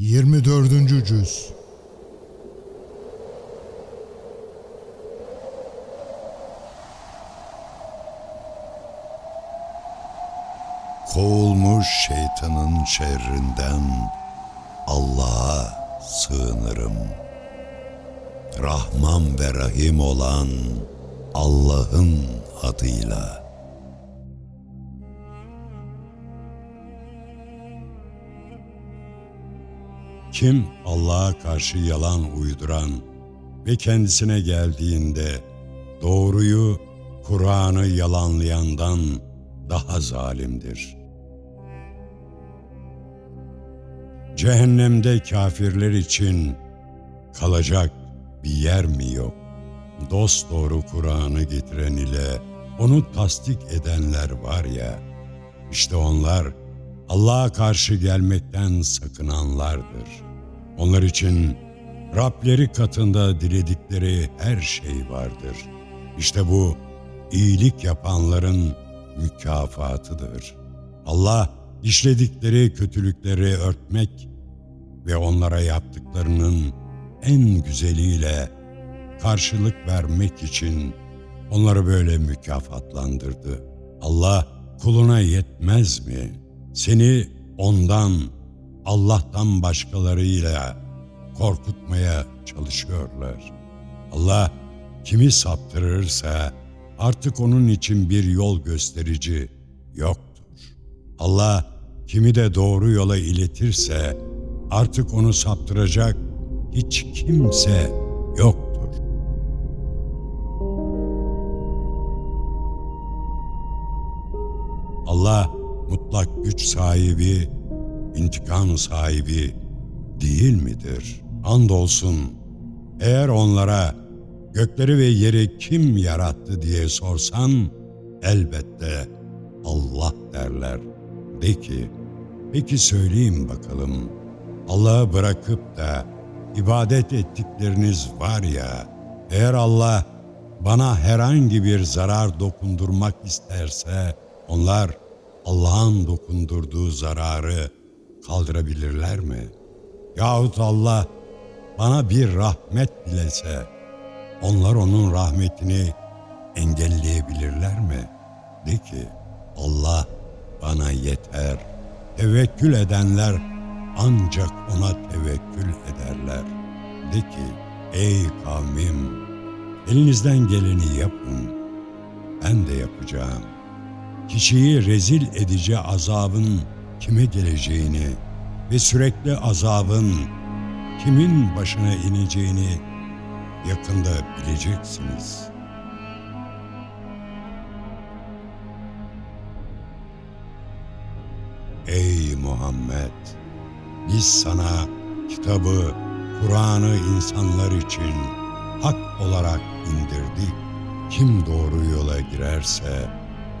24. Cüz Kovulmuş şeytanın şerrinden Allah'a sığınırım. Rahman ve Rahim olan Allah'ın adıyla. Kim Allah'a karşı yalan uyduran ve kendisine geldiğinde doğruyu, Kur'an'ı yalanlayandan daha zalimdir. Cehennemde kafirler için kalacak bir yer mi yok? Dost doğru Kur'an'ı getiren ile onu tasdik edenler var ya, işte onlar Allah'a karşı gelmekten sakınanlardır. Onlar için Rableri katında diledikleri her şey vardır. İşte bu iyilik yapanların mükafatıdır. Allah işledikleri kötülükleri örtmek ve onlara yaptıklarının en güzeliyle karşılık vermek için onları böyle mükafatlandırdı. Allah kuluna yetmez mi? Seni ondan, Allah'tan başkalarıyla korkutmaya çalışıyorlar. Allah kimi saptırırsa artık onun için bir yol gösterici yoktur. Allah kimi de doğru yola iletirse artık onu saptıracak hiç kimse yoktur. Allah mutlak güç sahibi, intikam sahibi değil midir? Andolsun eğer onlara gökleri ve yeri kim yarattı diye sorsan elbette Allah derler. De ki, peki söyleyeyim bakalım, Allah'ı bırakıp da ibadet ettikleriniz var ya, eğer Allah bana herhangi bir zarar dokundurmak isterse, onlar Allah'ın dokundurduğu zararı kaldırabilirler mi? Yahut Allah bana bir rahmet dilese, onlar onun rahmetini engelleyebilirler mi? De ki, Allah bana yeter. Tevekkül edenler ancak ona tevekkül ederler. De ki, ey kavmim, elinizden geleni yapın. Ben de yapacağım. Kişiyi rezil edici azabın kime geleceğini ve sürekli azabın kimin başına ineceğini yakında bileceksiniz. Ey Muhammed! Biz sana kitabı, Kur'an'ı insanlar için hak olarak indirdik. Kim doğru yola girerse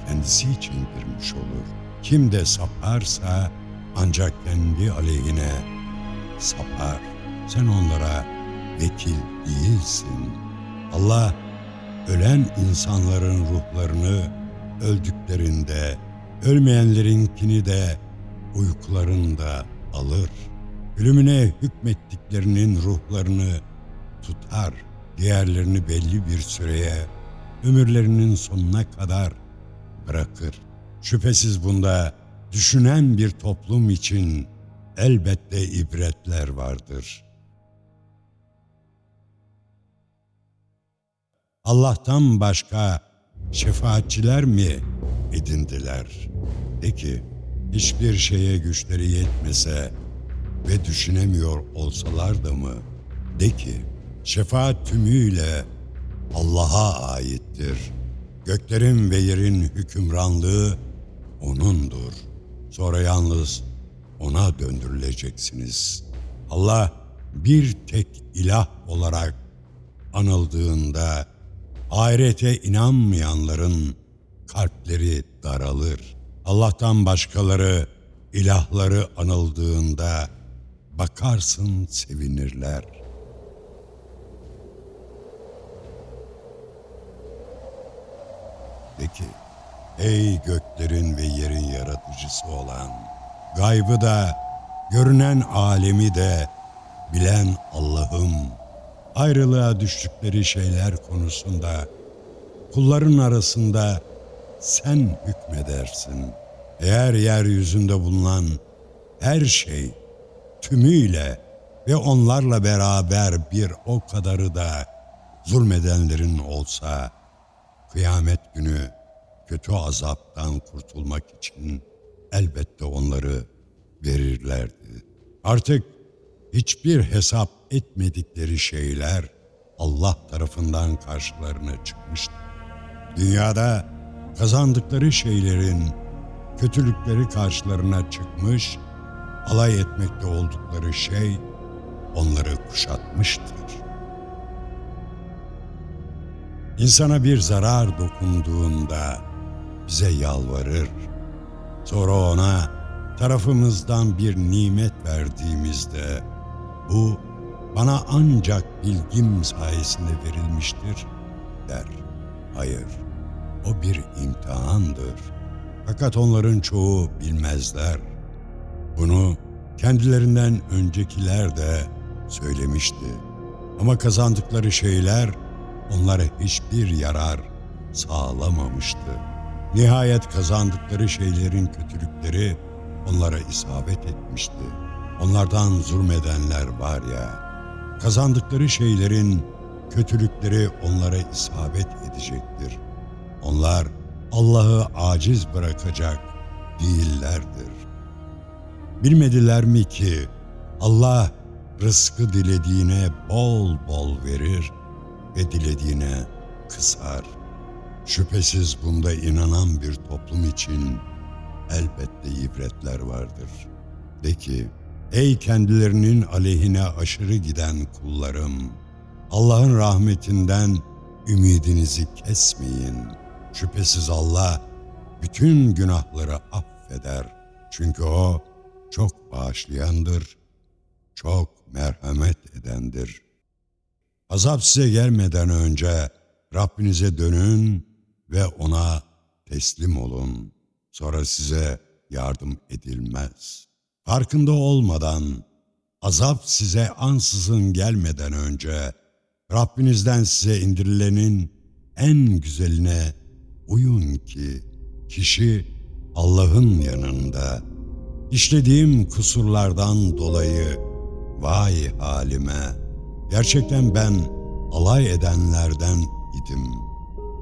kendisi için girmiş olur. Kim de saparsa ancak kendi aleyhine sapar. Sen onlara vekil değilsin. Allah ölen insanların ruhlarını öldüklerinde, ölmeyenlerinkini de uykularında alır. Ölümüne hükmettiklerinin ruhlarını tutar, diğerlerini belli bir süreye, ömürlerinin sonuna kadar bırakır. Şüphesiz bunda düşünen bir toplum için elbette ibretler vardır. Allah'tan başka şefaatçiler mi edindiler? De ki, hiçbir şeye güçleri yetmese ve düşünemiyor olsalar da mı? De ki, şefaat tümüyle Allah'a aittir. Göklerin ve yerin hükümranlığı O'nundur. Sonra yalnız O'na döndürüleceksiniz. Allah bir tek ilah olarak anıldığında ahirete inanmayanların kalpleri daralır. Allah'tan başkaları ilahları anıldığında bakarsın sevinirler. De ki, ey göklerin ve yerin yaratıcısı olan, gaybı da görünen alemi de bilen Allah'ım. Ayrılığa düştükleri şeyler konusunda kulların arasında sen hükmedersin. Eğer yeryüzünde bulunan her şey tümüyle ve onlarla beraber bir o kadarı da zulmedenlerin olsa, kıyamet günü kötü azaptan kurtulmak için elbette onları verirlerdi. Artık hiçbir hesap etmedikleri şeyler Allah tarafından karşılarına çıkmıştı. Dünyada kazandıkları şeylerin kötülükleri karşılarına çıkmış, alay etmekte oldukları şey onları kuşatmıştır. İnsana bir zarar dokunduğunda bize yalvarır. Sonra ona tarafımızdan bir nimet verdiğimizde bu bana ancak bilgim sayesinde verilmiştir der. Hayır, o bir imtihandır. Fakat onların çoğu bilmezler. Bunu kendilerinden öncekiler de söylemişti. Ama kazandıkları şeyler onlara hiçbir yarar sağlamamıştı. Nihayet kazandıkları şeylerin kötülükleri onlara isabet etmişti. Onlardan zulmedenler var ya, kazandıkları şeylerin kötülükleri onlara isabet edecektir. Onlar Allah'ı aciz bırakacak değillerdir. Bilmediler mi ki Allah rızkı dilediğine bol bol verir ve dilediğine kısar. Şüphesiz bunda inanan bir toplum için elbette ibretler vardır. De ki, ey kendilerinin aleyhine aşırı giden kullarım, Allah'ın rahmetinden ümidinizi kesmeyin. Şüphesiz Allah bütün günahları affeder. Çünkü O çok bağışlayandır, çok merhamet edendir. Azap size gelmeden önce Rabbinize dönün ve ona teslim olun. Sonra size yardım edilmez. Farkında olmadan azap size ansızın gelmeden önce Rabbinizden size indirilenin en güzeline uyun ki kişi Allah'ın yanında işlediğim kusurlardan dolayı vay halime gerçekten ben alay edenlerden idim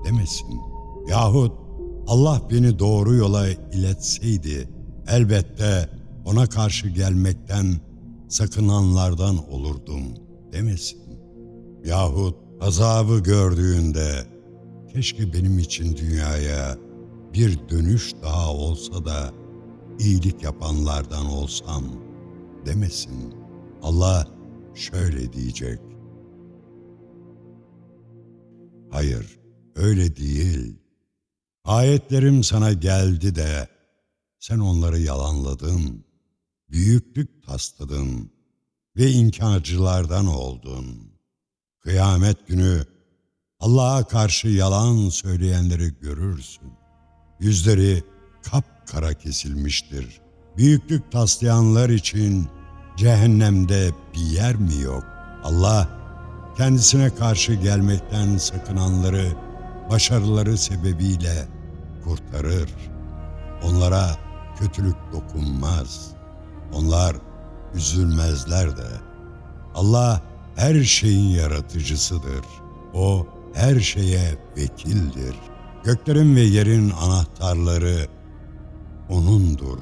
demesin. Yahut Allah beni doğru yola iletseydi elbette ona karşı gelmekten sakınanlardan olurdum demesin. Yahut azabı gördüğünde keşke benim için dünyaya bir dönüş daha olsa da iyilik yapanlardan olsam demesin. Allah şöyle diyecek. Hayır, öyle değil. Ayetlerim sana geldi de sen onları yalanladın, büyüklük tasladın ve inkarcılardan oldun. Kıyamet günü Allah'a karşı yalan söyleyenleri görürsün. Yüzleri kapkara kesilmiştir. Büyüklük taslayanlar için cehennemde bir yer mi yok? Allah kendisine karşı gelmekten sakınanları başarıları sebebiyle kurtarır. Onlara kötülük dokunmaz. Onlar üzülmezler de. Allah her şeyin yaratıcısıdır. O her şeye vekildir. Göklerin ve yerin anahtarları O'nundur.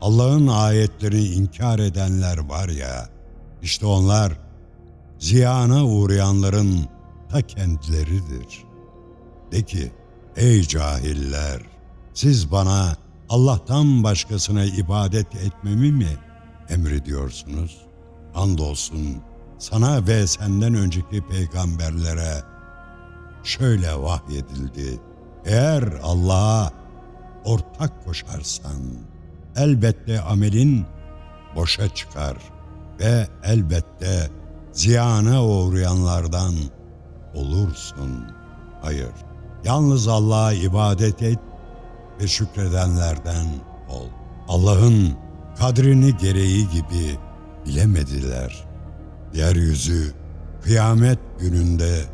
Allah'ın ayetlerini inkar edenler var ya, işte onlar ziyana uğrayanların ta kendileridir. De ki, ey cahiller, siz bana Allah'tan başkasına ibadet etmemi mi emrediyorsunuz? Andolsun sana ve senden önceki peygamberlere şöyle vahyedildi. Eğer Allah'a ortak koşarsan elbette amelin boşa çıkar ve elbette ziyana uğrayanlardan olursun. Hayır, yalnız Allah'a ibadet et ve şükredenlerden ol. Allah'ın kadrini gereği gibi bilemediler. Yeryüzü kıyamet gününde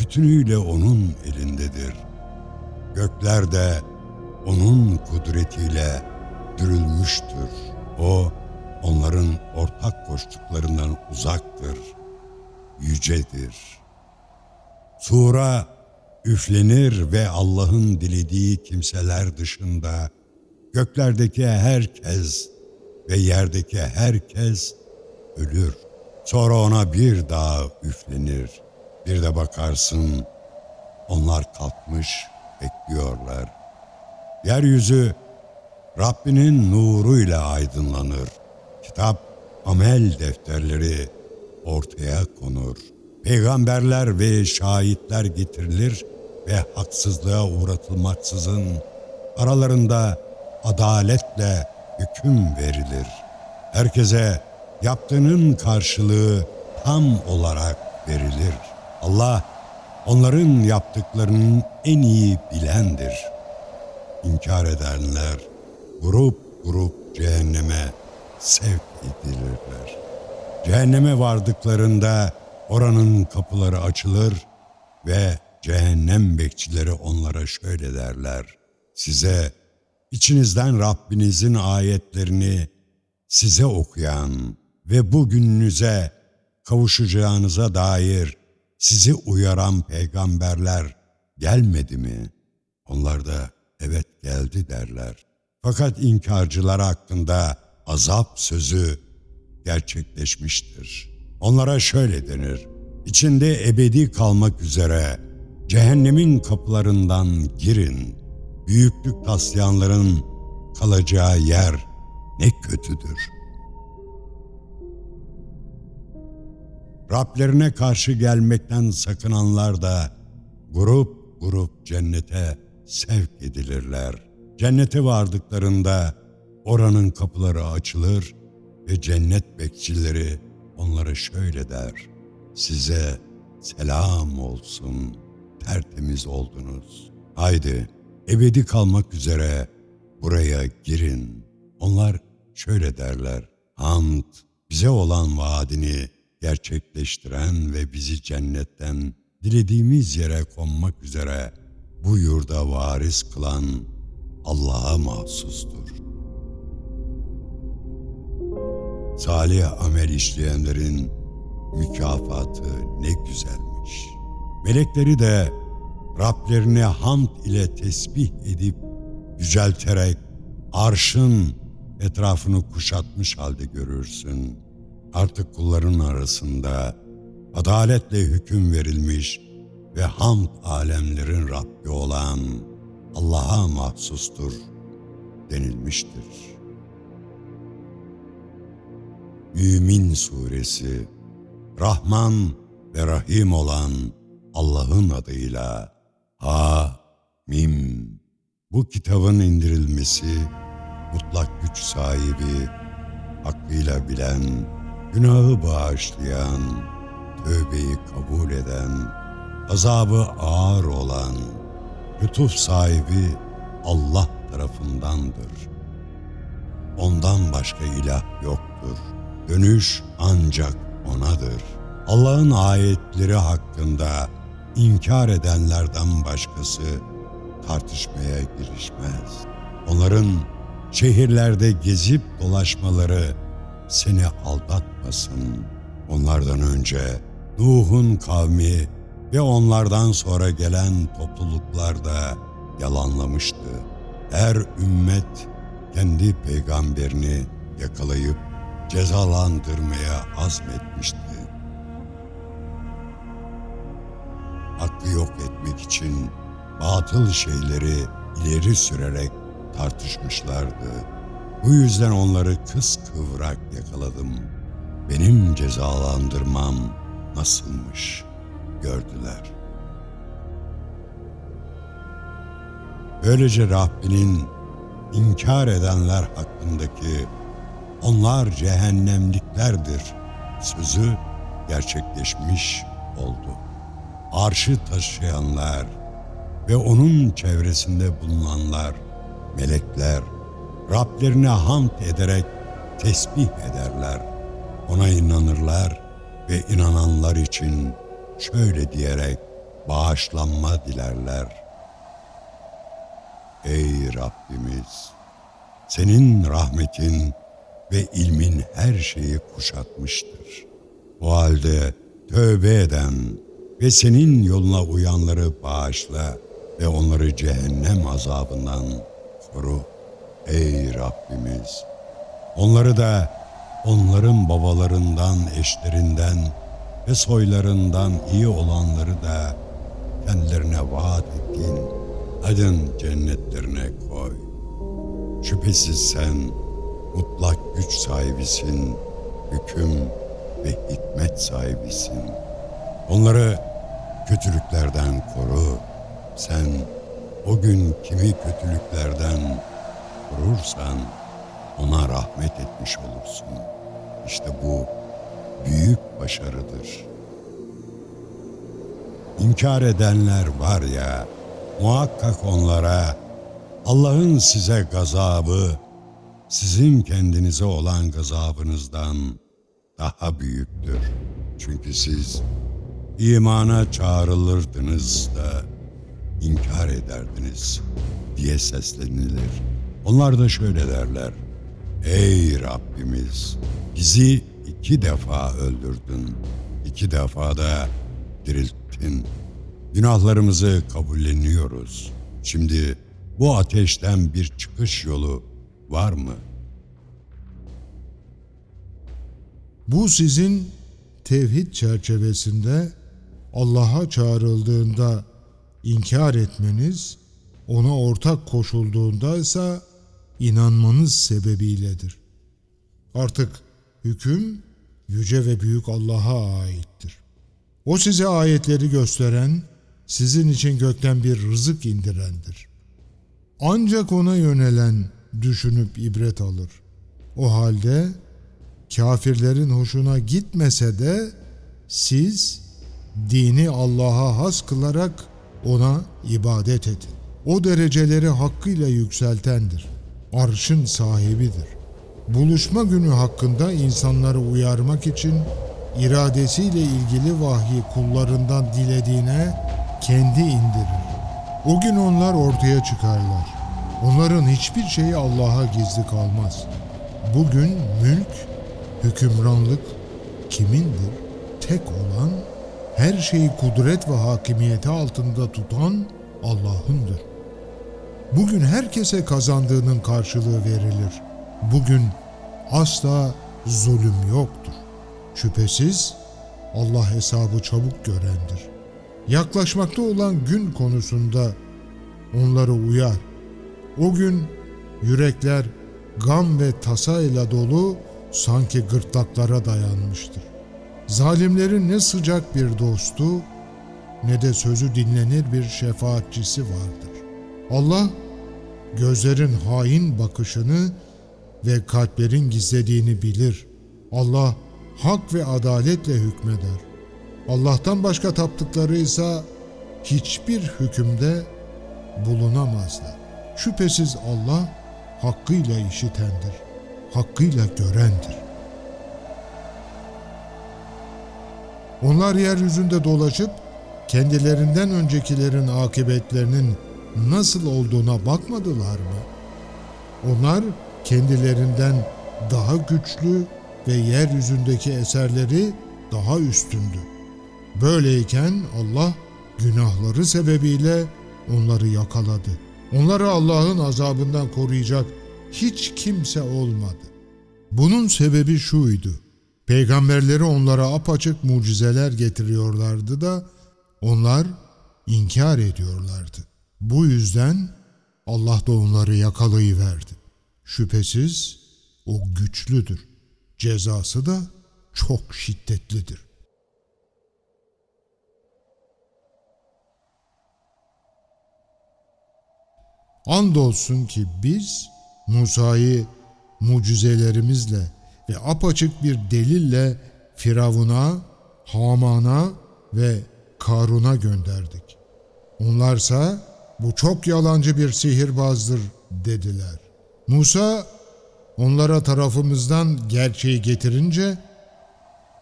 bütünüyle onun elindedir. Gökler de onun kudretiyle dürülmüştür. O onların ortak koştuklarından uzaktır, yücedir. Sura üflenir ve Allah'ın dilediği kimseler dışında göklerdeki herkes ve yerdeki herkes ölür. Sonra ona bir daha üflenir. Bir de bakarsın onlar kalkmış bekliyorlar. Yeryüzü Rabbinin nuruyla aydınlanır. Kitap, amel defterleri ortaya konur. Peygamberler ve şahitler getirilir ve haksızlığa uğratılmaksızın aralarında adaletle hüküm verilir. Herkese yaptığının karşılığı tam olarak verilir. Allah onların yaptıklarının en iyi bilendir. İnkar edenler grup grup cehenneme sevk edilirler. Cehenneme vardıklarında oranın kapıları açılır ve cehennem bekçileri onlara şöyle derler. Size içinizden Rabbinizin ayetlerini size okuyan ve bugününüze kavuşacağınıza dair sizi uyaran peygamberler gelmedi mi? Onlar da evet geldi derler. Fakat inkarcılar hakkında azap sözü gerçekleşmiştir. Onlara şöyle denir. İçinde ebedi kalmak üzere cehennemin kapılarından girin. Büyüklük taslayanların kalacağı yer ne kötüdür. Rablerine karşı gelmekten sakınanlar da grup grup cennete sevk edilirler. Cennete vardıklarında oranın kapıları açılır ve cennet bekçileri onlara şöyle der. Size selam olsun, tertemiz oldunuz. Haydi ebedi kalmak üzere buraya girin. Onlar şöyle derler. Hamd bize olan vaadini gerçekleştiren ve bizi cennetten dilediğimiz yere konmak üzere bu yurda varis kılan Allah'a mahsustur. Salih amel işleyenlerin mükafatı ne güzelmiş. Melekleri de Rablerine hamd ile tesbih edip yücelterek arşın etrafını kuşatmış halde görürsün. Artık kulların arasında adaletle hüküm verilmiş ve hamd alemlerin Rabbi olan Allah'a mahsustur denilmiştir. Mümin Suresi Rahman ve Rahim olan Allah'ın adıyla Ha Mim Bu kitabın indirilmesi mutlak güç sahibi, hakkıyla bilen, günahı bağışlayan, tövbeyi kabul eden, azabı ağır olan, lütuf sahibi Allah tarafındandır. Ondan başka ilah yoktur. Dönüş ancak O'nadır. Allah'ın ayetleri hakkında inkar edenlerden başkası tartışmaya girişmez. Onların şehirlerde gezip dolaşmaları seni aldatmasın. Onlardan önce Nuh'un kavmi ve onlardan sonra gelen topluluklar da yalanlamıştı. Her ümmet kendi peygamberini yakalayıp cezalandırmaya azmetmişti. Hakkı yok etmek için batıl şeyleri ileri sürerek tartışmışlardı. Bu yüzden onları kıskıvrak yakaladım. Benim cezalandırmam nasılmış gördüler. Böylece Rabbinin inkar edenler hakkındaki onlar cehennemliklerdir sözü gerçekleşmiş oldu. Arşı taşıyanlar ve onun çevresinde bulunanlar, melekler, Rablerine hamd ederek tesbih ederler. Ona inanırlar ve inananlar için şöyle diyerek bağışlanma dilerler. Ey Rabbimiz! Senin rahmetin ve ilmin her şeyi kuşatmıştır. O halde tövbe eden ve senin yoluna uyanları bağışla ve onları cehennem azabından koru. Ey Rabbimiz! Onları da onların babalarından, eşlerinden ve soylarından iyi olanları da kendilerine vaat ettiğin adın cennetlerine koy. Şüphesiz sen mutlak güç sahibisin, hüküm ve hikmet sahibisin. Onları kötülüklerden koru. Sen o gün kimi kötülüklerden korursan ona rahmet etmiş olursun. İşte bu büyük başarıdır. İnkar edenler var ya, muhakkak onlara Allah'ın size gazabı, sizin kendinize olan gazabınızdan daha büyüktür. Çünkü siz imana çağrılırdınız da inkar ederdiniz diye seslenilir. Onlar da şöyle derler. Ey Rabbimiz bizi iki defa öldürdün. iki defa da dirilttin. Günahlarımızı kabulleniyoruz. Şimdi bu ateşten bir çıkış yolu var mı? Bu sizin tevhid çerçevesinde Allah'a çağrıldığında inkar etmeniz, ona ortak koşulduğunda ise inanmanız sebebiyledir. Artık hüküm yüce ve büyük Allah'a aittir. O size ayetleri gösteren, sizin için gökten bir rızık indirendir. Ancak ona yönelen düşünüp ibret alır. O halde kafirlerin hoşuna gitmese de siz dini Allah'a has kılarak ona ibadet edin. O dereceleri hakkıyla yükseltendir. Arşın sahibidir. Buluşma günü hakkında insanları uyarmak için iradesiyle ilgili vahyi kullarından dilediğine kendi indirir. O gün onlar ortaya çıkarlar. Onların hiçbir şeyi Allah'a gizli kalmaz. Bugün mülk, hükümranlık kimindir? Tek olan, her şeyi kudret ve hakimiyeti altında tutan Allah'ındır. Bugün herkese kazandığının karşılığı verilir. Bugün asla zulüm yoktur. Şüphesiz Allah hesabı çabuk görendir. Yaklaşmakta olan gün konusunda onları uyar. O gün yürekler gam ve tasayla dolu sanki gırtlaklara dayanmıştır. Zalimlerin ne sıcak bir dostu ne de sözü dinlenir bir şefaatçisi vardır. Allah gözlerin hain bakışını ve kalplerin gizlediğini bilir. Allah hak ve adaletle hükmeder. Allah'tan başka taptıkları ise hiçbir hükümde bulunamazlar. Şüphesiz Allah hakkıyla işitendir, hakkıyla görendir. Onlar yeryüzünde dolaşıp kendilerinden öncekilerin akıbetlerinin nasıl olduğuna bakmadılar mı? Onlar kendilerinden daha güçlü ve yeryüzündeki eserleri daha üstündü. Böyleyken Allah günahları sebebiyle onları yakaladı. Onları Allah'ın azabından koruyacak hiç kimse olmadı. Bunun sebebi şuydu. Peygamberleri onlara apaçık mucizeler getiriyorlardı da onlar inkar ediyorlardı. Bu yüzden Allah da onları yakalayıverdi. Şüphesiz o güçlüdür. Cezası da çok şiddetlidir. Andolsun ki biz Musa'yı mucizelerimizle ve apaçık bir delille Firavun'a, Haman'a ve Karun'a gönderdik. Onlarsa bu çok yalancı bir sihirbazdır dediler. Musa onlara tarafımızdan gerçeği getirince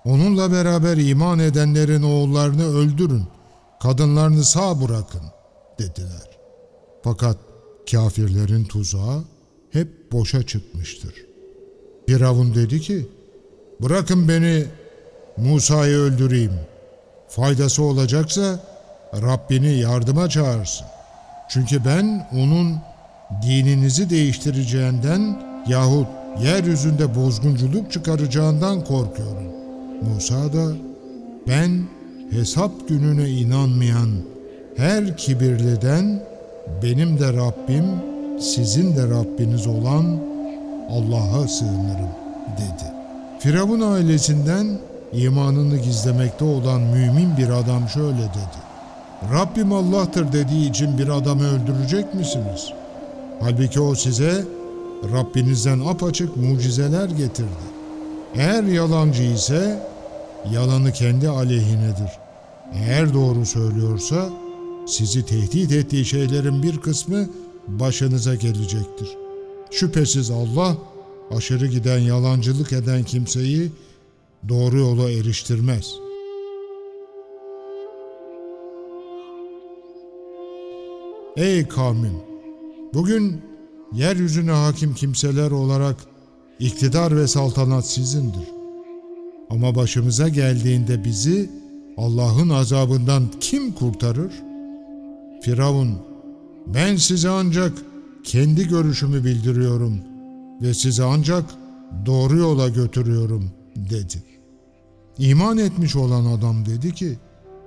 onunla beraber iman edenlerin oğullarını öldürün, kadınlarını sağ bırakın dediler. Fakat kafirlerin tuzağı hep boşa çıkmıştır. Firavun dedi ki, bırakın beni Musa'yı öldüreyim. Faydası olacaksa Rabbini yardıma çağırsın. Çünkü ben onun dininizi değiştireceğinden yahut yeryüzünde bozgunculuk çıkaracağından korkuyorum. Musa da ben hesap gününe inanmayan her kibirliden benim de Rabbim sizin de Rabbiniz olan Allah'a sığınırım dedi. Firavun ailesinden imanını gizlemekte olan mümin bir adam şöyle dedi. Rabbim Allah'tır dediği için bir adamı öldürecek misiniz? Halbuki o size Rabbinizden apaçık mucizeler getirdi. Eğer yalancı ise yalanı kendi aleyhinedir. Eğer doğru söylüyorsa sizi tehdit ettiği şeylerin bir kısmı başınıza gelecektir. Şüphesiz Allah aşırı giden yalancılık eden kimseyi doğru yola eriştirmez. Ey kavmim! Bugün yeryüzüne hakim kimseler olarak iktidar ve saltanat sizindir. Ama başımıza geldiğinde bizi Allah'ın azabından kim kurtarır? Firavun, ben size ancak kendi görüşümü bildiriyorum ve sizi ancak doğru yola götürüyorum dedi. İman etmiş olan adam dedi ki,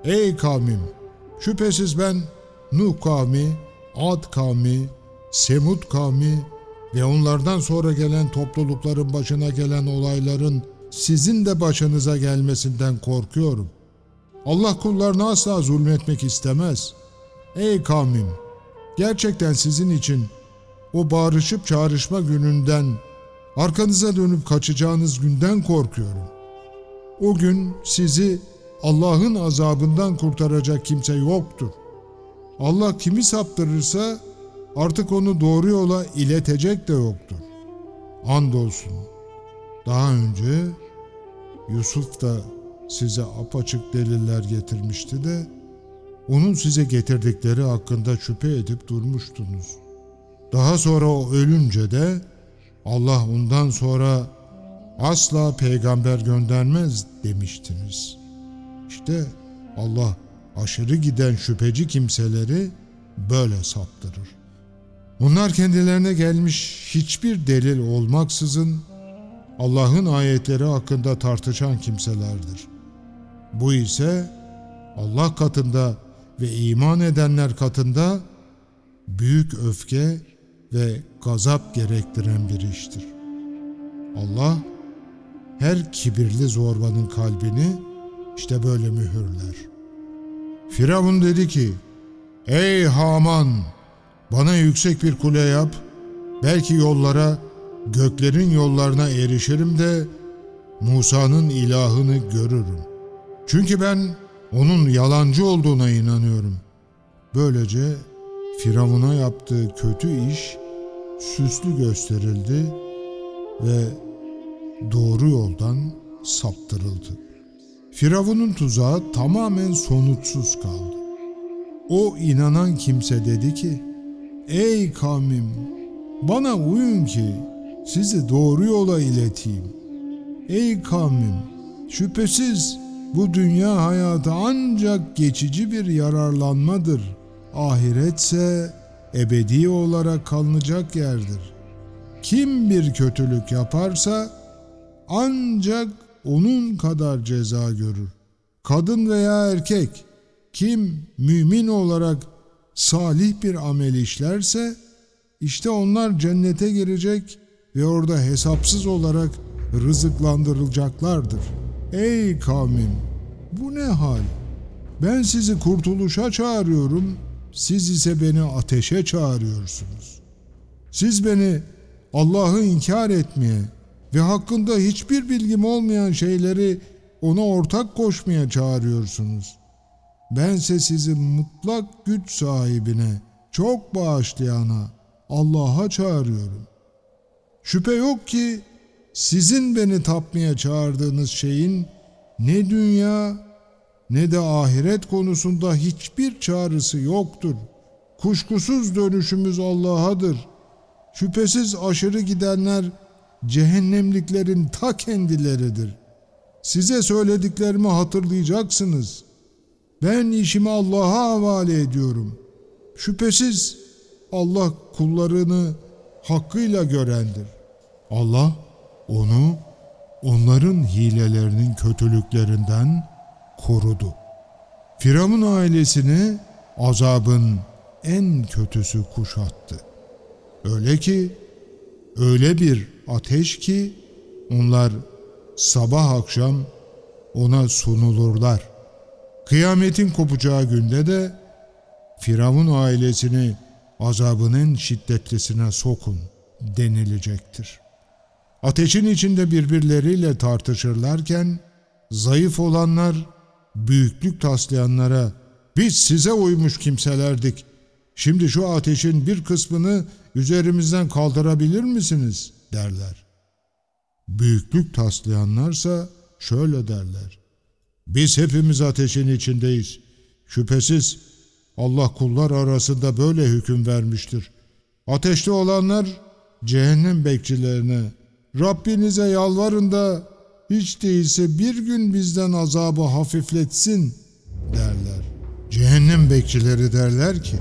Ey kavmim, şüphesiz ben Nuh kavmi, Ad kavmi, Semud kavmi ve onlardan sonra gelen toplulukların başına gelen olayların sizin de başınıza gelmesinden korkuyorum. Allah kullarına asla zulmetmek istemez. Ey kavmim! Gerçekten sizin için o bağırışıp çağrışma gününden, arkanıza dönüp kaçacağınız günden korkuyorum. O gün sizi Allah'ın azabından kurtaracak kimse yoktur. Allah kimi saptırırsa artık onu doğru yola iletecek de yoktur. Andolsun. Daha önce Yusuf da size apaçık deliller getirmişti de onun size getirdikleri hakkında şüphe edip durmuştunuz. Daha sonra o ölünce de Allah ondan sonra asla peygamber göndermez demiştiniz. İşte Allah aşırı giden şüpheci kimseleri böyle saptırır. Bunlar kendilerine gelmiş hiçbir delil olmaksızın Allah'ın ayetleri hakkında tartışan kimselerdir. Bu ise Allah katında ve iman edenler katında büyük öfke ve gazap gerektiren bir iştir. Allah her kibirli zorbanın kalbini işte böyle mühürler. Firavun dedi ki, Ey Haman! Bana yüksek bir kule yap, belki yollara, göklerin yollarına erişirim de Musa'nın ilahını görürüm. Çünkü ben onun yalancı olduğuna inanıyorum. Böylece Firavun'a yaptığı kötü iş süslü gösterildi ve doğru yoldan saptırıldı. Firavun'un tuzağı tamamen sonuçsuz kaldı. O inanan kimse dedi ki, Ey kavmim, bana uyun ki sizi doğru yola ileteyim. Ey kavmim, şüphesiz bu dünya hayatı ancak geçici bir yararlanmadır. Ahiretse ebedi olarak kalınacak yerdir. Kim bir kötülük yaparsa ancak onun kadar ceza görür. Kadın veya erkek kim mümin olarak salih bir amel işlerse işte onlar cennete girecek ve orada hesapsız olarak rızıklandırılacaklardır. Ey kavmim bu ne hal? Ben sizi kurtuluşa çağırıyorum, siz ise beni ateşe çağırıyorsunuz. Siz beni Allah'ı inkar etmeye ve hakkında hiçbir bilgim olmayan şeyleri ona ortak koşmaya çağırıyorsunuz. Bense sizi mutlak güç sahibine, çok bağışlayana, Allah'a çağırıyorum. Şüphe yok ki sizin beni tapmaya çağırdığınız şeyin ne dünya ne de ahiret konusunda hiçbir çağrısı yoktur. Kuşkusuz dönüşümüz Allah'adır. Şüphesiz aşırı gidenler cehennemliklerin ta kendileridir. Size söylediklerimi hatırlayacaksınız. Ben işimi Allah'a havale ediyorum. Şüphesiz Allah kullarını hakkıyla görendir. Allah onu onların hilelerinin kötülüklerinden korudu. Firavun ailesini azabın en kötüsü kuşattı. Öyle ki öyle bir ateş ki onlar sabah akşam ona sunulurlar. Kıyametin kopacağı günde de Firavun ailesini azabın en şiddetlisine sokun denilecektir. Ateşin içinde birbirleriyle tartışırlarken zayıf olanlar büyüklük taslayanlara biz size uymuş kimselerdik. Şimdi şu ateşin bir kısmını üzerimizden kaldırabilir misiniz derler. Büyüklük taslayanlarsa şöyle derler. Biz hepimiz ateşin içindeyiz. Şüphesiz Allah kullar arasında böyle hüküm vermiştir. Ateşte olanlar cehennem bekçilerine Rabbinize yalvarın da hiç değilse bir gün bizden azabı hafifletsin derler. Cehennem bekçileri derler ki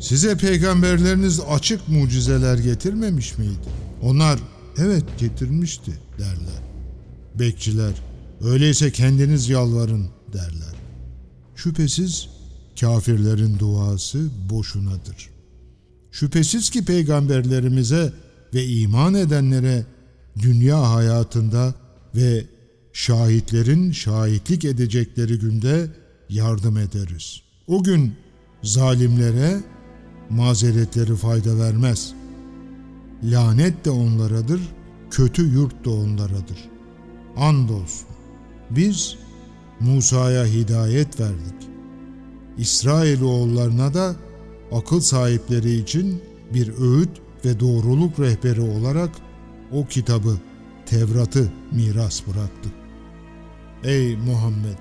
size peygamberleriniz açık mucizeler getirmemiş miydi? Onlar evet getirmişti derler. Bekçiler öyleyse kendiniz yalvarın derler. Şüphesiz kafirlerin duası boşunadır. Şüphesiz ki peygamberlerimize ve iman edenlere dünya hayatında ve şahitlerin şahitlik edecekleri günde yardım ederiz. O gün zalimlere mazeretleri fayda vermez. Lanet de onlaradır, kötü yurt da onlaradır. Andolsun biz Musa'ya hidayet verdik. İsrailoğullarına da akıl sahipleri için bir öğüt ve doğruluk rehberi olarak o kitabı, Tevrat'ı miras bıraktık. Ey Muhammed!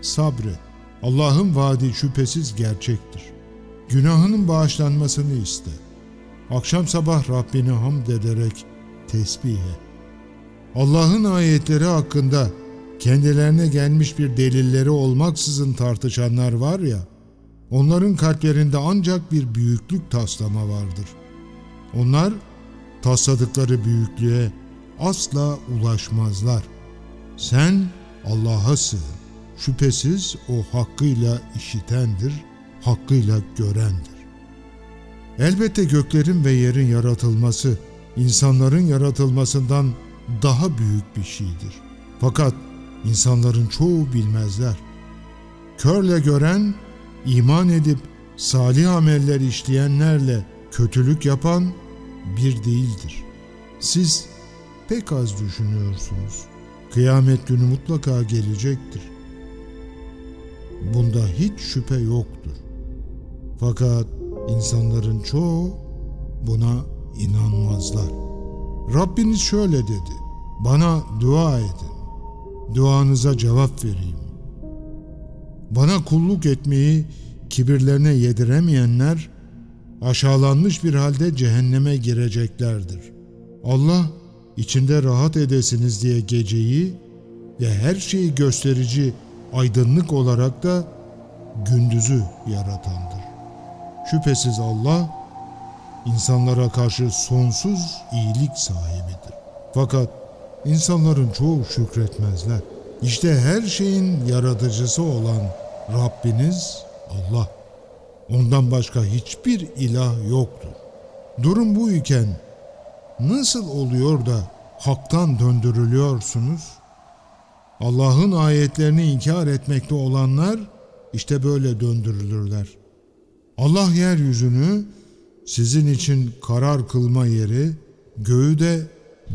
Sabret. Allah'ın vaadi şüphesiz gerçektir. Günahının bağışlanmasını iste. Akşam sabah Rabbini hamd ederek tesbih et. Allah'ın ayetleri hakkında kendilerine gelmiş bir delilleri olmaksızın tartışanlar var ya, onların kalplerinde ancak bir büyüklük taslama vardır. Onlar tasladıkları büyüklüğe asla ulaşmazlar. Sen Allah'a sığın. Şüphesiz o hakkıyla işitendir, hakkıyla görendir. Elbette göklerin ve yerin yaratılması, insanların yaratılmasından daha büyük bir şeydir. Fakat insanların çoğu bilmezler. Körle gören, iman edip salih ameller işleyenlerle kötülük yapan bir değildir. Siz pek az düşünüyorsunuz. Kıyamet günü mutlaka gelecektir. Bunda hiç şüphe yoktur. Fakat insanların çoğu buna inanmazlar. Rabbiniz şöyle dedi. Bana dua edin. Duanıza cevap vereyim. Bana kulluk etmeyi kibirlerine yediremeyenler aşağılanmış bir halde cehenneme gireceklerdir. Allah içinde rahat edesiniz diye geceyi ve her şeyi gösterici aydınlık olarak da gündüzü yaratandır. Şüphesiz Allah insanlara karşı sonsuz iyilik sahibidir. Fakat insanların çoğu şükretmezler. İşte her şeyin yaratıcısı olan Rabbiniz Allah. Ondan başka hiçbir ilah yoktur. Durum bu iken nasıl oluyor da haktan döndürülüyorsunuz? Allah'ın ayetlerini inkar etmekte olanlar işte böyle döndürülürler. Allah yeryüzünü sizin için karar kılma yeri, göğü de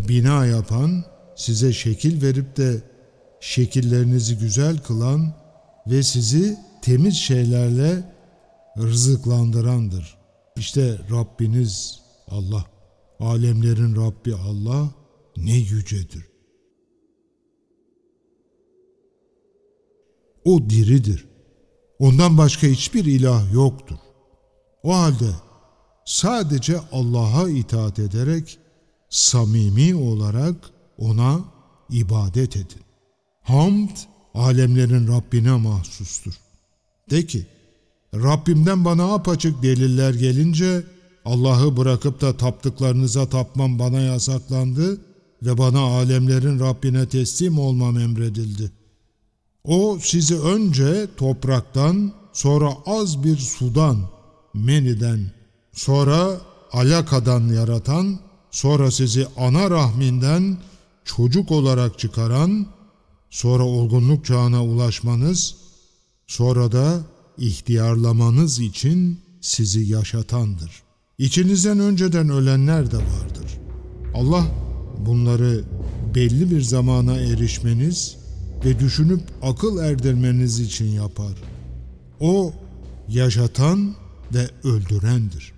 bina yapan, size şekil verip de şekillerinizi güzel kılan ve sizi temiz şeylerle rızıklandırandır. İşte Rabbiniz Allah. Alemlerin Rabbi Allah ne yücedir. O diridir. Ondan başka hiçbir ilah yoktur. O halde sadece Allah'a itaat ederek samimi olarak ona ibadet edin. Hamd alemlerin Rabbine mahsustur. De ki, Rabbimden bana apaçık deliller gelince Allah'ı bırakıp da taptıklarınıza tapmam bana yasaklandı ve bana alemlerin Rabbine teslim olmam emredildi. O sizi önce topraktan, sonra az bir sudan, meniden, sonra alakadan yaratan, sonra sizi ana rahminden çocuk olarak çıkaran, sonra olgunluk çağına ulaşmanız, sonra da ihtiyarlamanız için sizi yaşatandır. İçinizden önceden ölenler de vardır. Allah bunları belli bir zamana erişmeniz ve düşünüp akıl erdirmeniz için yapar. O yaşatan ve öldürendir.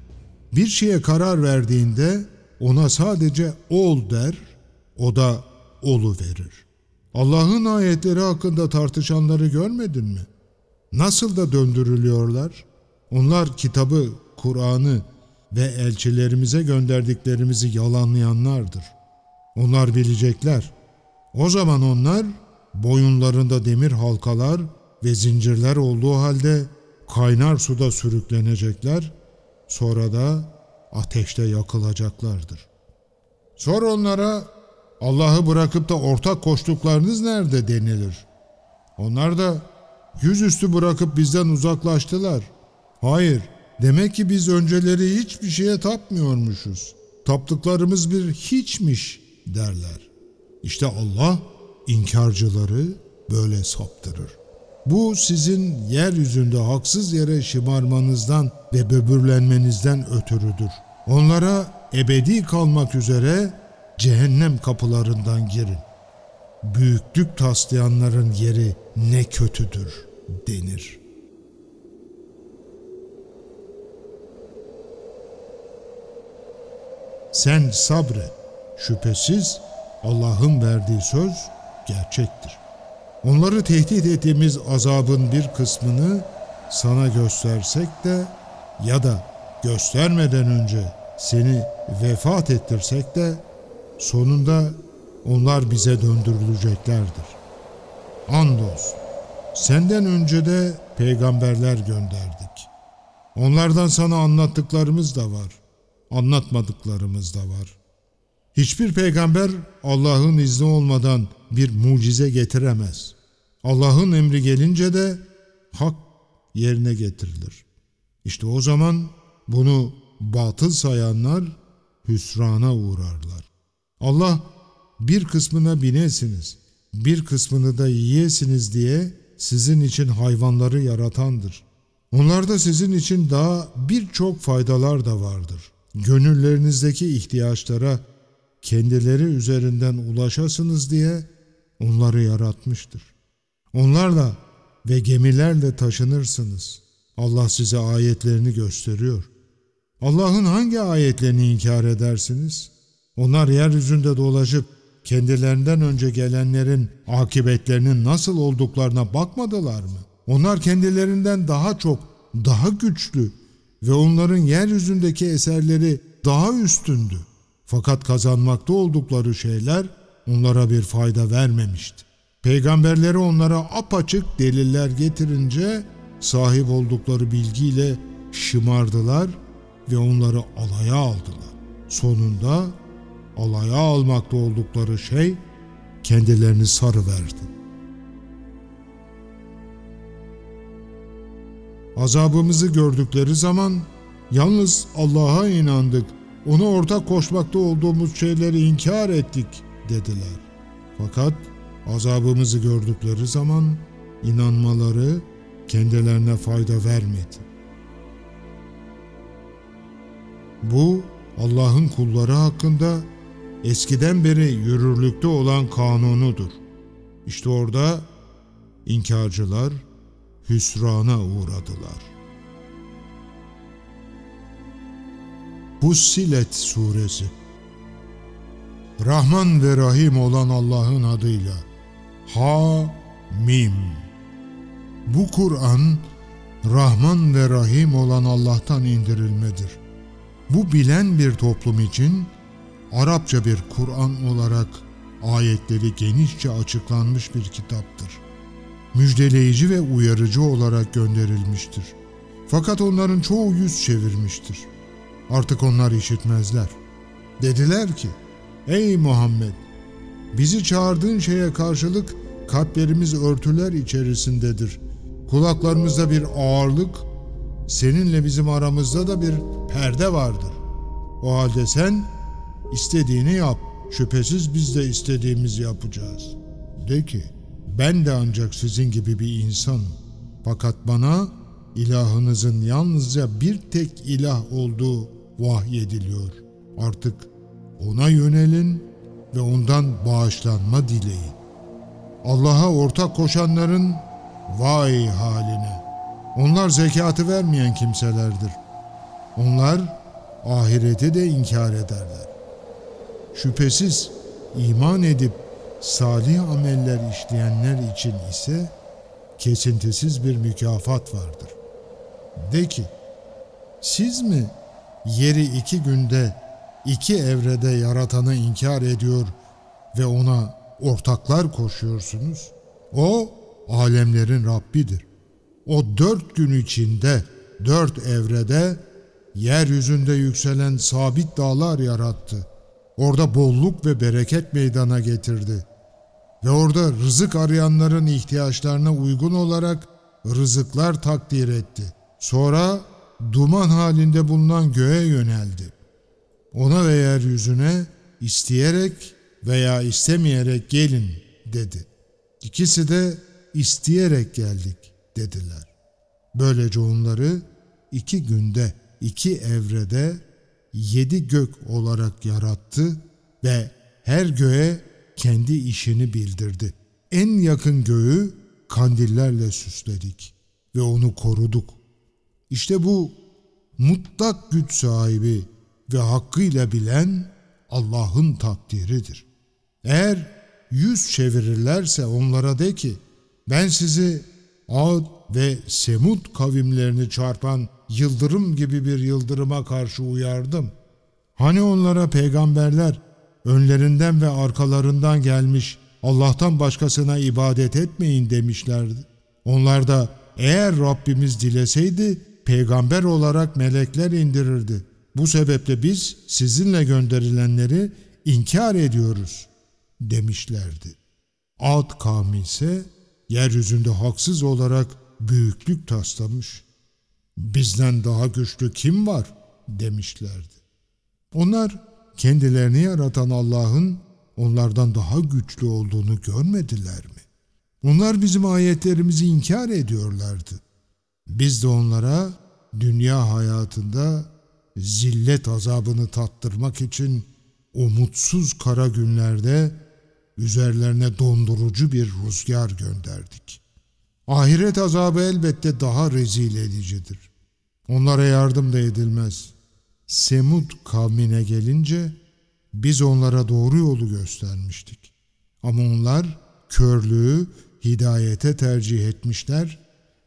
Bir şeye karar verdiğinde ona sadece ol der, o da olu verir. Allah'ın ayetleri hakkında tartışanları görmedin mi? Nasıl da döndürülüyorlar? Onlar kitabı, Kur'an'ı ve elçilerimize gönderdiklerimizi yalanlayanlardır. Onlar bilecekler. O zaman onlar boyunlarında demir halkalar ve zincirler olduğu halde kaynar suda sürüklenecekler, sonra da ateşte yakılacaklardır. Sor onlara Allah'ı bırakıp da ortak koştuklarınız nerede denilir. Onlar da yüzüstü bırakıp bizden uzaklaştılar. Hayır, demek ki biz önceleri hiçbir şeye tapmıyormuşuz. Taptıklarımız bir hiçmiş derler. İşte Allah inkarcıları böyle saptırır. Bu sizin yeryüzünde haksız yere şımarmanızdan ve böbürlenmenizden ötürüdür. Onlara ebedi kalmak üzere cehennem kapılarından girin. Büyüklük taslayanların yeri ne kötüdür denir. Sen sabret. Şüphesiz Allah'ın verdiği söz gerçektir. Onları tehdit ettiğimiz azabın bir kısmını sana göstersek de ya da göstermeden önce seni vefat ettirsek de sonunda onlar bize döndürüleceklerdir. Andolsun senden önce de peygamberler gönderdik. Onlardan sana anlattıklarımız da var, anlatmadıklarımız da var. Hiçbir peygamber Allah'ın izni olmadan bir mucize getiremez. Allah'ın emri gelince de hak yerine getirilir. İşte o zaman bunu batıl sayanlar hüsrana uğrarlar. Allah bir kısmına binesiniz, bir kısmını da yiyesiniz diye sizin için hayvanları yaratandır. Onlarda sizin için daha birçok faydalar da vardır. Gönüllerinizdeki ihtiyaçlara kendileri üzerinden ulaşasınız diye onları yaratmıştır. Onlarla ve gemilerle taşınırsınız. Allah size ayetlerini gösteriyor. Allah'ın hangi ayetlerini inkar edersiniz? Onlar yeryüzünde dolaşıp kendilerinden önce gelenlerin akıbetlerinin nasıl olduklarına bakmadılar mı? Onlar kendilerinden daha çok, daha güçlü ve onların yeryüzündeki eserleri daha üstündü. Fakat kazanmakta oldukları şeyler onlara bir fayda vermemişti. Peygamberleri onlara apaçık deliller getirince sahip oldukları bilgiyle şımardılar ve onları alaya aldılar. Sonunda alaya almakta oldukları şey kendilerini sarıverdi. Azabımızı gördükleri zaman yalnız Allah'a inandık, ona ortak koşmakta olduğumuz şeyleri inkar ettik dediler. Fakat azabımızı gördükleri zaman inanmaları kendilerine fayda vermedi. Bu Allah'ın kulları hakkında eskiden beri yürürlükte olan kanunudur. İşte orada inkarcılar hüsrana uğradılar. Fussilet Suresi Rahman ve Rahim olan Allah'ın adıyla. Ha Mim. Bu Kur'an Rahman ve Rahim olan Allah'tan indirilmedir. Bu bilen bir toplum için Arapça bir Kur'an olarak ayetleri genişçe açıklanmış bir kitaptır. Müjdeleyici ve uyarıcı olarak gönderilmiştir. Fakat onların çoğu yüz çevirmiştir. Artık onlar işitmezler. Dediler ki, Ey Muhammed! Bizi çağırdığın şeye karşılık kalplerimiz örtüler içerisindedir. Kulaklarımızda bir ağırlık, seninle bizim aramızda da bir perde vardır. O halde sen istediğini yap. Şüphesiz biz de istediğimizi yapacağız. De ki, ben de ancak sizin gibi bir insanım. Fakat bana ilahınızın yalnızca bir tek ilah olduğu vahyediliyor. Artık ona yönelin ve ondan bağışlanma dileyin. Allah'a ortak koşanların vay haline. Onlar zekatı vermeyen kimselerdir. Onlar ahireti de inkar ederler. Şüphesiz iman edip salih ameller işleyenler için ise kesintisiz bir mükafat vardır. De ki, siz mi yeri iki günde, iki evrede yaratanı inkar ediyor ve ona ortaklar koşuyorsunuz? O, alemlerin Rabbidir. O dört gün içinde, dört evrede, yeryüzünde yükselen sabit dağlar yarattı. Orada bolluk ve bereket meydana getirdi. Ve orada rızık arayanların ihtiyaçlarına uygun olarak rızıklar takdir etti. Sonra duman halinde bulunan göğe yöneldi. Ona ve yeryüzüne isteyerek veya istemeyerek gelin dedi. İkisi de isteyerek geldik dediler. Böylece onları iki günde, iki evrede yedi gök olarak yarattı ve her göğe kendi işini bildirdi. En yakın göğü kandillerle süsledik ve onu koruduk. İşte bu mutlak güç sahibi ve hakkıyla bilen Allah'ın takdiridir. Eğer yüz çevirirlerse onlara de ki, ben sizi Ad ve Semud kavimlerini çarpan yıldırım gibi bir yıldırıma karşı uyardım. Hani onlara peygamberler önlerinden ve arkalarından gelmiş Allah'tan başkasına ibadet etmeyin demişlerdi. Onlar da eğer Rabbimiz dileseydi peygamber olarak melekler indirirdi. Bu sebeple biz sizinle gönderilenleri inkar ediyoruz demişlerdi. Ad kavmi ise yeryüzünde haksız olarak büyüklük taslamış. Bizden daha güçlü kim var demişlerdi. Onlar kendilerini yaratan Allah'ın onlardan daha güçlü olduğunu görmediler mi? Onlar bizim ayetlerimizi inkar ediyorlardı. Biz de onlara dünya hayatında zillet azabını tattırmak için umutsuz kara günlerde üzerlerine dondurucu bir rüzgar gönderdik. Ahiret azabı elbette daha rezil edicidir. Onlara yardım da edilmez. Semud kavmine gelince biz onlara doğru yolu göstermiştik. Ama onlar körlüğü hidayete tercih etmişler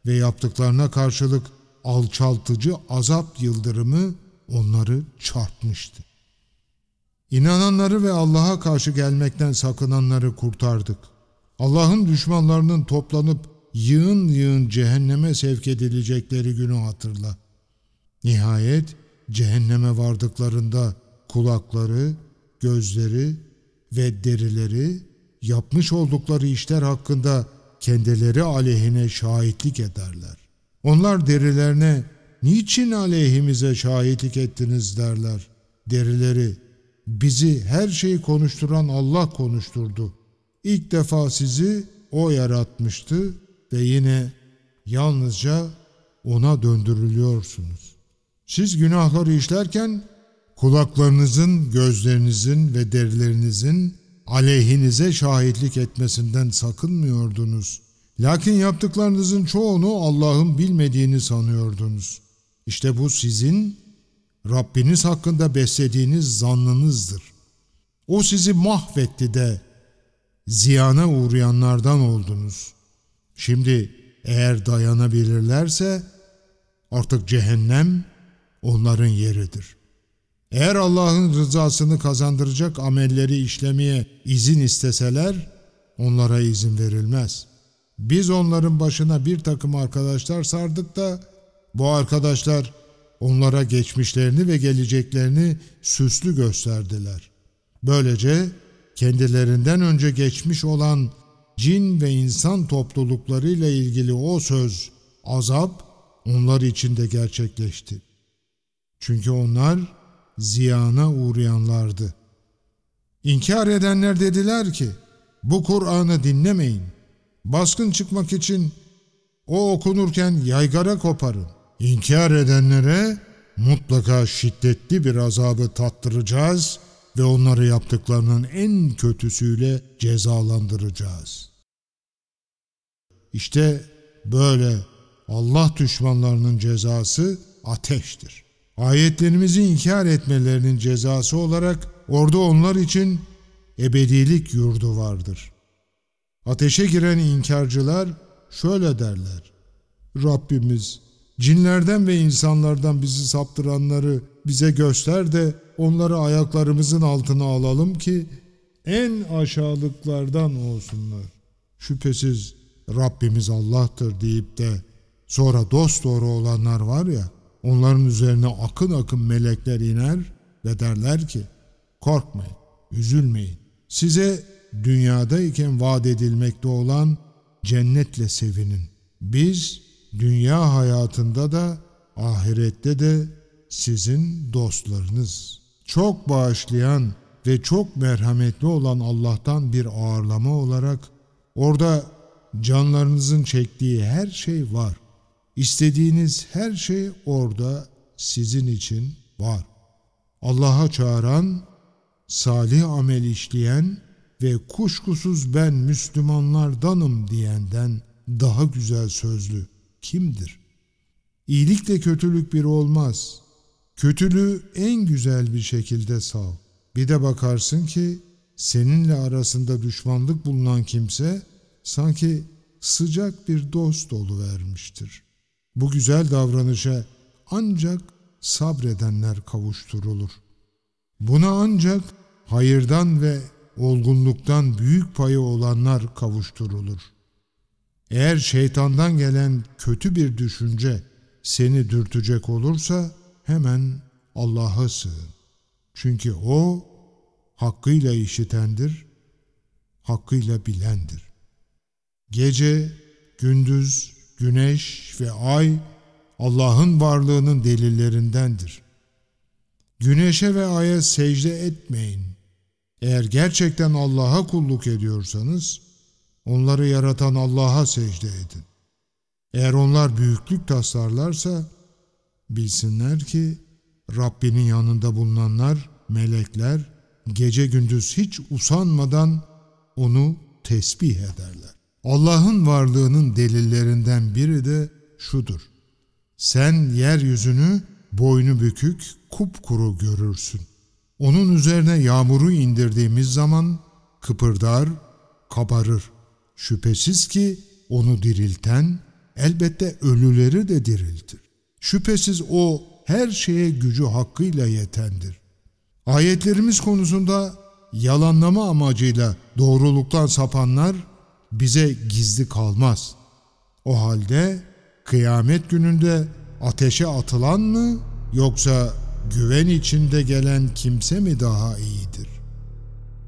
ve yaptıklarına karşılık alçaltıcı azap yıldırımı onları çarpmıştı. İnananları ve Allah'a karşı gelmekten sakınanları kurtardık. Allah'ın düşmanlarının toplanıp yığın yığın cehenneme sevk edilecekleri günü hatırla. Nihayet cehenneme vardıklarında kulakları, gözleri ve derileri yapmış oldukları işler hakkında kendileri aleyhine şahitlik ederler. Onlar derilerine niçin aleyhimize şahitlik ettiniz derler. Derileri bizi her şeyi konuşturan Allah konuşturdu. İlk defa sizi O yaratmıştı ve yine yalnızca O'na döndürülüyorsunuz. Siz günahları işlerken kulaklarınızın, gözlerinizin ve derilerinizin aleyhinize şahitlik etmesinden sakınmıyordunuz. Lakin yaptıklarınızın çoğunu Allah'ın bilmediğini sanıyordunuz. İşte bu sizin Rabbiniz hakkında beslediğiniz zannınızdır. O sizi mahvetti de ziyana uğrayanlardan oldunuz. Şimdi eğer dayanabilirlerse artık cehennem onların yeridir. Eğer Allah'ın rızasını kazandıracak amelleri işlemeye izin isteseler onlara izin verilmez. Biz onların başına bir takım arkadaşlar sardık da bu arkadaşlar onlara geçmişlerini ve geleceklerini süslü gösterdiler. Böylece kendilerinden önce geçmiş olan cin ve insan topluluklarıyla ilgili o söz, azap onlar için de gerçekleşti. Çünkü onlar ziyana uğrayanlardı. İnkar edenler dediler ki, bu Kur'an'ı dinlemeyin. Baskın çıkmak için o okunurken yaygara koparın. İnkar edenlere mutlaka şiddetli bir azabı tattıracağız ve onları yaptıklarının en kötüsüyle cezalandıracağız. İşte böyle Allah düşmanlarının cezası ateştir. Ayetlerimizi inkar etmelerinin cezası olarak orada onlar için ebedilik yurdu vardır. Ateşe giren inkarcılar şöyle derler. Rabbimiz cinlerden ve insanlardan bizi saptıranları bize göster de onları ayaklarımızın altına alalım ki en aşağılıklardan olsunlar. Şüphesiz Rabbimiz Allah'tır deyip de sonra dost doğru olanlar var ya onların üzerine akın akın melekler iner ve derler ki korkmayın, üzülmeyin. Size dünyadayken vaat edilmekte olan cennetle sevinin. Biz dünya hayatında da ahirette de sizin dostlarınız. Çok bağışlayan ve çok merhametli olan Allah'tan bir ağırlama olarak orada canlarınızın çektiği her şey var. İstediğiniz her şey orada sizin için var. Allah'a çağıran, salih amel işleyen ve kuşkusuz ben Müslümanlardanım diyenden daha güzel sözlü kimdir? İyilikle kötülük bir olmaz. Kötülüğü en güzel bir şekilde sav. Bir de bakarsın ki seninle arasında düşmanlık bulunan kimse sanki sıcak bir dost vermiştir. Bu güzel davranışa ancak sabredenler kavuşturulur. Buna ancak hayırdan ve olgunluktan büyük payı olanlar kavuşturulur. Eğer şeytandan gelen kötü bir düşünce seni dürtecek olursa hemen Allah'a sığın. Çünkü O hakkıyla işitendir, hakkıyla bilendir. Gece, gündüz, güneş ve ay Allah'ın varlığının delillerindendir. Güneşe ve aya secde etmeyin. Eğer gerçekten Allah'a kulluk ediyorsanız, onları yaratan Allah'a secde edin. Eğer onlar büyüklük taslarlarsa, bilsinler ki Rabbinin yanında bulunanlar, melekler, gece gündüz hiç usanmadan onu tesbih ederler. Allah'ın varlığının delillerinden biri de şudur. Sen yeryüzünü boynu bükük, kupkuru görürsün. Onun üzerine yağmuru indirdiğimiz zaman kıpırdar, kabarır. Şüphesiz ki onu dirilten elbette ölüleri de diriltir. Şüphesiz o her şeye gücü hakkıyla yetendir. Ayetlerimiz konusunda yalanlama amacıyla doğruluktan sapanlar bize gizli kalmaz. O halde kıyamet gününde ateşe atılan mı yoksa güven içinde gelen kimse mi daha iyidir?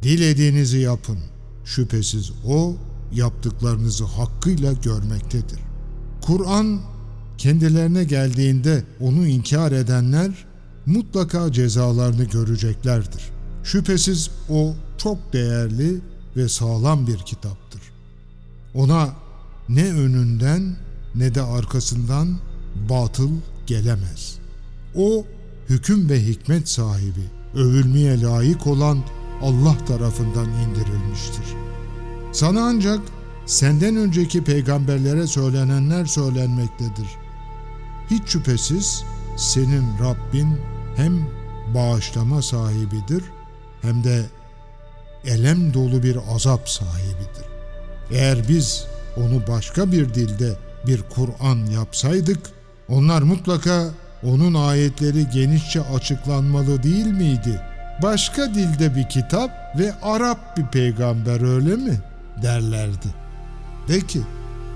Dilediğinizi yapın. Şüphesiz o yaptıklarınızı hakkıyla görmektedir. Kur'an kendilerine geldiğinde onu inkar edenler mutlaka cezalarını göreceklerdir. Şüphesiz o çok değerli ve sağlam bir kitaptır. Ona ne önünden ne de arkasından batıl gelemez. O hüküm ve hikmet sahibi, övülmeye layık olan Allah tarafından indirilmiştir. Sana ancak senden önceki peygamberlere söylenenler söylenmektedir. Hiç şüphesiz senin Rabbin hem bağışlama sahibidir hem de elem dolu bir azap sahibidir. Eğer biz onu başka bir dilde bir Kur'an yapsaydık, onlar mutlaka onun ayetleri genişçe açıklanmalı değil miydi? Başka dilde bir kitap ve Arap bir peygamber öyle mi? derlerdi. De ki,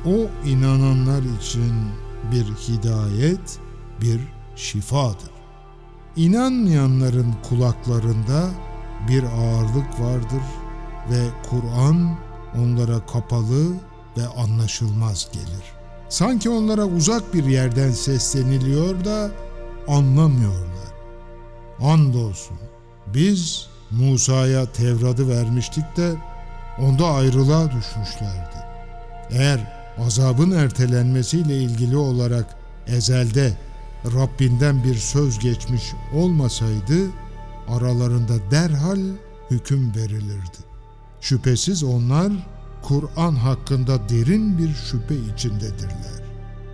o inananlar için bir hidayet, bir şifadır. İnanmayanların kulaklarında bir ağırlık vardır ve Kur'an onlara kapalı ve anlaşılmaz gelir. Sanki onlara uzak bir yerden sesleniliyor da anlamıyorlar. Andolsun biz Musa'ya Tevrat'ı vermiştik de onda ayrılığa düşmüşlerdi. Eğer azabın ertelenmesiyle ilgili olarak ezelde Rabbinden bir söz geçmiş olmasaydı aralarında derhal hüküm verilirdi. Şüphesiz onlar Kur'an hakkında derin bir şüphe içindedirler.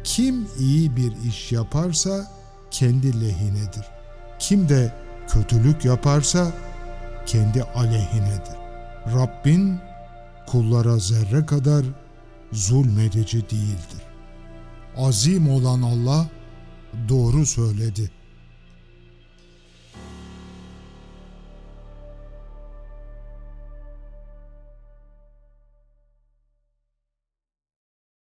Kim iyi bir iş yaparsa kendi lehinedir. Kim de kötülük yaparsa kendi aleyhinedir. Rabbin kullara zerre kadar zulmedici değildir. Azim olan Allah doğru söyledi.